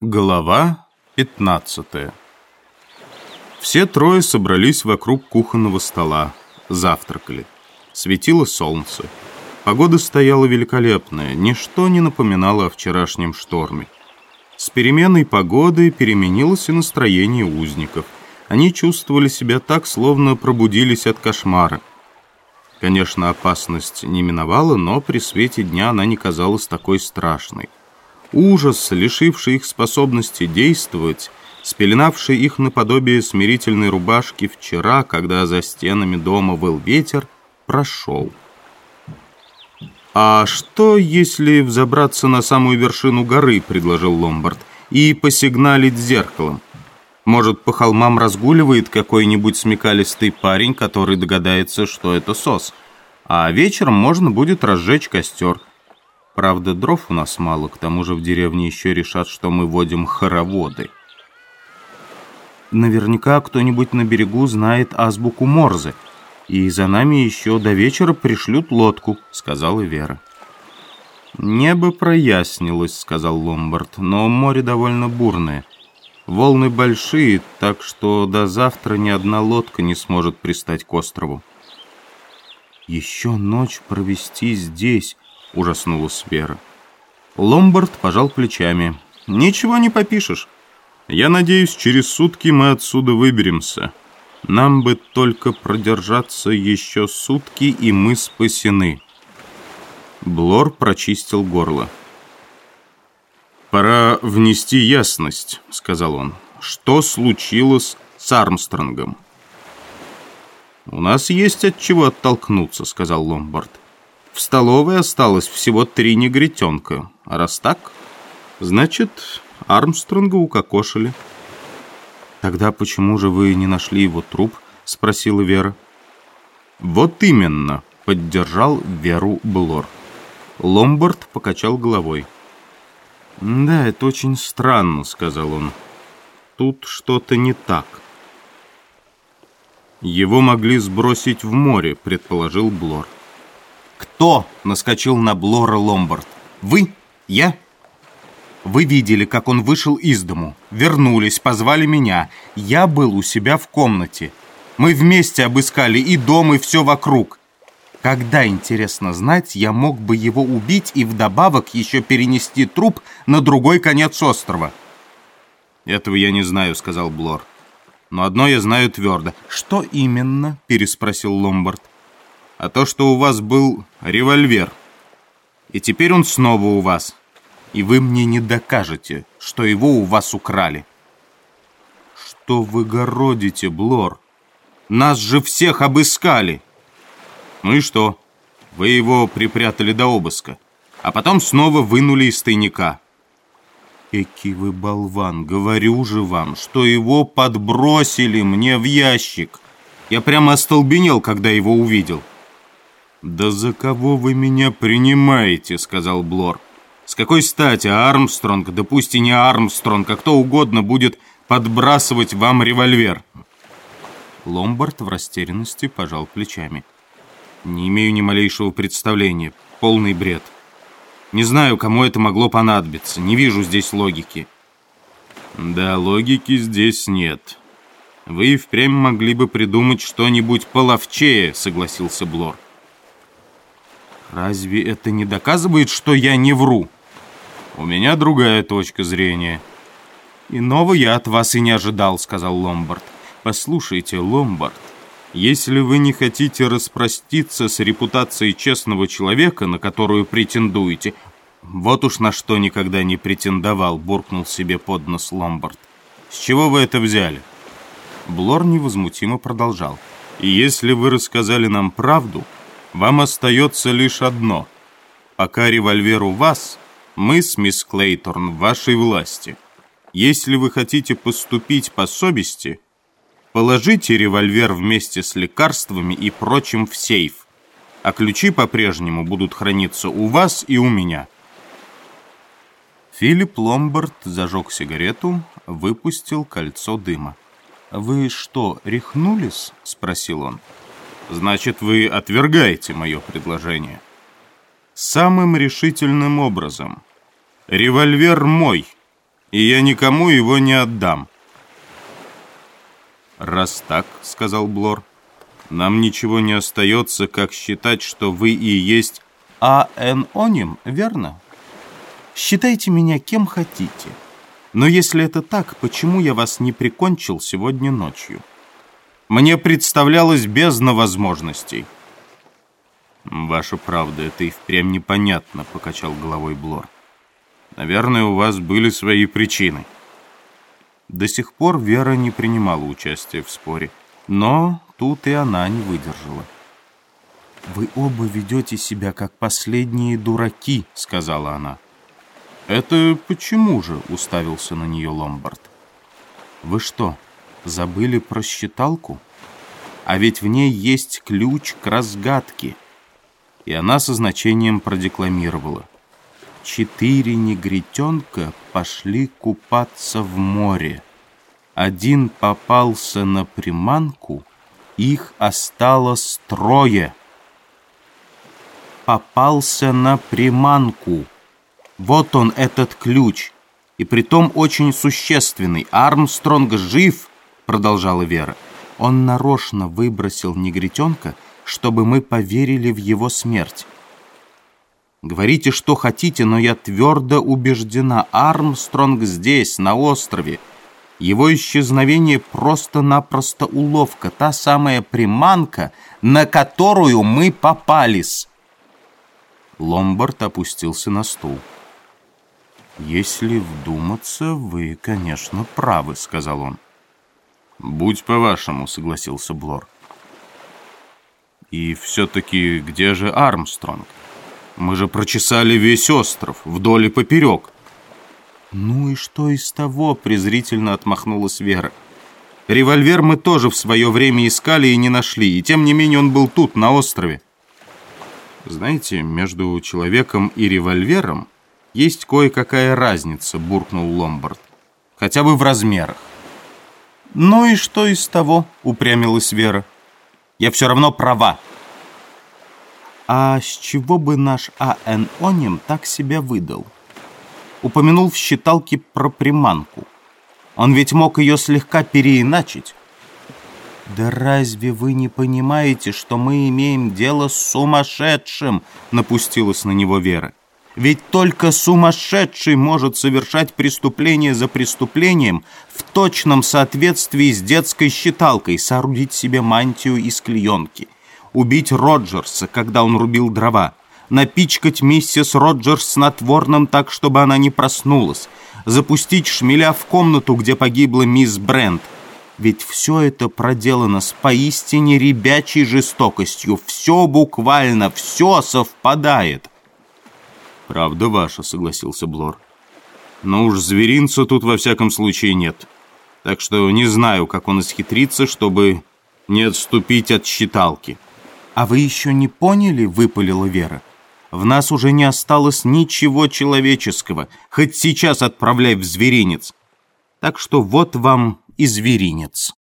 Глава 15 Все трое собрались вокруг кухонного стола, завтракали. Светило солнце. Погода стояла великолепная, ничто не напоминало о вчерашнем шторме. С переменой погоды переменилось и настроение узников. Они чувствовали себя так, словно пробудились от кошмара. Конечно, опасность не миновала, но при свете дня она не казалась такой страшной. Ужас, лишивший их способности действовать, спеленавший их наподобие смирительной рубашки вчера, когда за стенами дома выл ветер, прошел. «А что, если взобраться на самую вершину горы?» — предложил Ломбард. «И посигналить зеркалом. Может, по холмам разгуливает какой-нибудь смекалистый парень, который догадается, что это сос. А вечером можно будет разжечь костер». Правда, дров у нас мало, к тому же в деревне еще решат, что мы водим хороводы. Наверняка кто-нибудь на берегу знает азбуку Морзе, и за нами еще до вечера пришлют лодку, сказала Вера. «Небо прояснилось», — сказал Ломбард, — «но море довольно бурное. Волны большие, так что до завтра ни одна лодка не сможет пристать к острову». «Еще ночь провести здесь», — ужаснулась Вера. Ломбард пожал плечами. «Ничего не попишешь. Я надеюсь, через сутки мы отсюда выберемся. Нам бы только продержаться еще сутки, и мы спасены». Блор прочистил горло. «Пора внести ясность», — сказал он. «Что случилось с Армстронгом?» «У нас есть от чего оттолкнуться», — сказал Ломбард. В столовой осталось всего три негритенка. А раз так, значит, Армстронга укокошили. «Тогда почему же вы не нашли его труп?» — спросила Вера. «Вот именно», — поддержал Веру Блор. Ломбард покачал головой. «Да, это очень странно», — сказал он. «Тут что-то не так». «Его могли сбросить в море», — предположил Блор. Кто наскочил на Блора Ломбард? Вы? Я? Вы видели, как он вышел из дому. Вернулись, позвали меня. Я был у себя в комнате. Мы вместе обыскали и дом, и все вокруг. Когда, интересно знать, я мог бы его убить и вдобавок еще перенести труп на другой конец острова? «Этого я не знаю», — сказал Блор. «Но одно я знаю твердо». «Что именно?» — переспросил Ломбард а то, что у вас был револьвер. И теперь он снова у вас. И вы мне не докажете, что его у вас украли. Что вы городите, Блор? Нас же всех обыскали. Ну и что? Вы его припрятали до обыска, а потом снова вынули из тайника. Эки вы болван, говорю же вам, что его подбросили мне в ящик. Я прямо остолбенел, когда его увидел. «Да за кого вы меня принимаете?» — сказал Блор. «С какой стати Армстронг, да пусть и не Армстронг, а кто угодно будет подбрасывать вам револьвер?» Ломбард в растерянности пожал плечами. «Не имею ни малейшего представления. Полный бред. Не знаю, кому это могло понадобиться. Не вижу здесь логики». «Да, логики здесь нет. Вы впрямь могли бы придумать что-нибудь половчее», — согласился Блор. Разве это не доказывает, что я не вру? У меня другая точка зрения. Иного я от вас и не ожидал, сказал Ломбард. Послушайте, Ломбард, если вы не хотите распроститься с репутацией честного человека, на которую претендуете, вот уж на что никогда не претендовал, буркнул себе под нос Ломбард. С чего вы это взяли? Блор невозмутимо продолжал. И если вы рассказали нам правду, вам остается лишь одно. Пока револьвер у вас, мы с мисс Клейторн в вашей власти. Если вы хотите поступить по совести, положите револьвер вместе с лекарствами и прочим в сейф, а ключи по-прежнему будут храниться у вас и у меня». Филипп Ломбард зажег сигарету, выпустил кольцо дыма. «Вы что, рехнулись?» — спросил он. Значит, вы отвергаете мое предложение. Самым решительным образом. Револьвер мой. и я никому его не отдам». «Раз так, — сказал Блор, — нам ничего не остается, как считать, что вы и есть А.Н.Оним, верно? Считайте меня кем хотите. Но если это так, почему я вас не прикончил сегодня ночью? Мне представлялось бездна возможностей». «Ваша правда, это и впрямь непонятно», — покачал головой Блор. «Наверное, у вас были свои причины». До сих пор Вера не принимала участия в споре, но тут и она не выдержала. «Вы оба ведете себя как последние дураки», — сказала она. «Это почему же?» — уставился на нее Ломбард. «Вы что, забыли про считалку? А ведь в ней есть ключ к разгадке». И она со значением продекламировала. Четыре негритенка пошли купаться в море. Один попался на приманку, их осталось трое. Попался на приманку. Вот он, этот ключ. И притом очень существенный. Армстронг жив, продолжала Вера. Он нарочно выбросил негритенка, чтобы мы поверили в его смерть. Говорите, что хотите, но я твердо убеждена, Армстронг здесь, на острове. Его исчезновение просто-напросто уловка, та самая приманка, на которую мы попались. Ломбард опустился на стул. «Если вдуматься, вы, конечно, правы», — сказал он. «Будь по-вашему», — согласился Блор. «И все-таки где же Армстронг?» Мы же прочесали весь остров, вдоль и поперек. Ну и что из того, презрительно отмахнулась Вера. Револьвер мы тоже в свое время искали и не нашли, и тем не менее он был тут, на острове. Знаете, между человеком и револьвером есть кое-какая разница, буркнул Ломбард. Хотя бы в размерах. «Ну и что из того?» — упрямилась Вера. «Я все равно права. А с чего бы наш А.Н. Оним так себя выдал? Упомянул в считалке про приманку. Он ведь мог ее слегка переиначить. «Да разве вы не понимаете, что мы имеем дело с сумасшедшим?» Напустилась на него Вера. «Ведь только сумасшедший может совершать преступление за преступлением в точном соответствии с детской считалкой, соорудить себе мантию из клеенки» убить Роджерса, когда он рубил дрова, напичкать миссис Роджерс снотворным так, чтобы она не проснулась, запустить шмеля в комнату, где погибла мисс Брент. Ведь все это проделано с поистине ребячей жестокостью. Все буквально, все совпадает. «Правда ваша», — согласился Блор. «Но уж зверинца тут во всяком случае нет. Так что не знаю, как он исхитрится, чтобы не отступить от считалки». «А вы еще не поняли?» — выпалила Вера. «В нас уже не осталось ничего человеческого, хоть сейчас отправляй в зверинец. Так что вот вам и зверинец».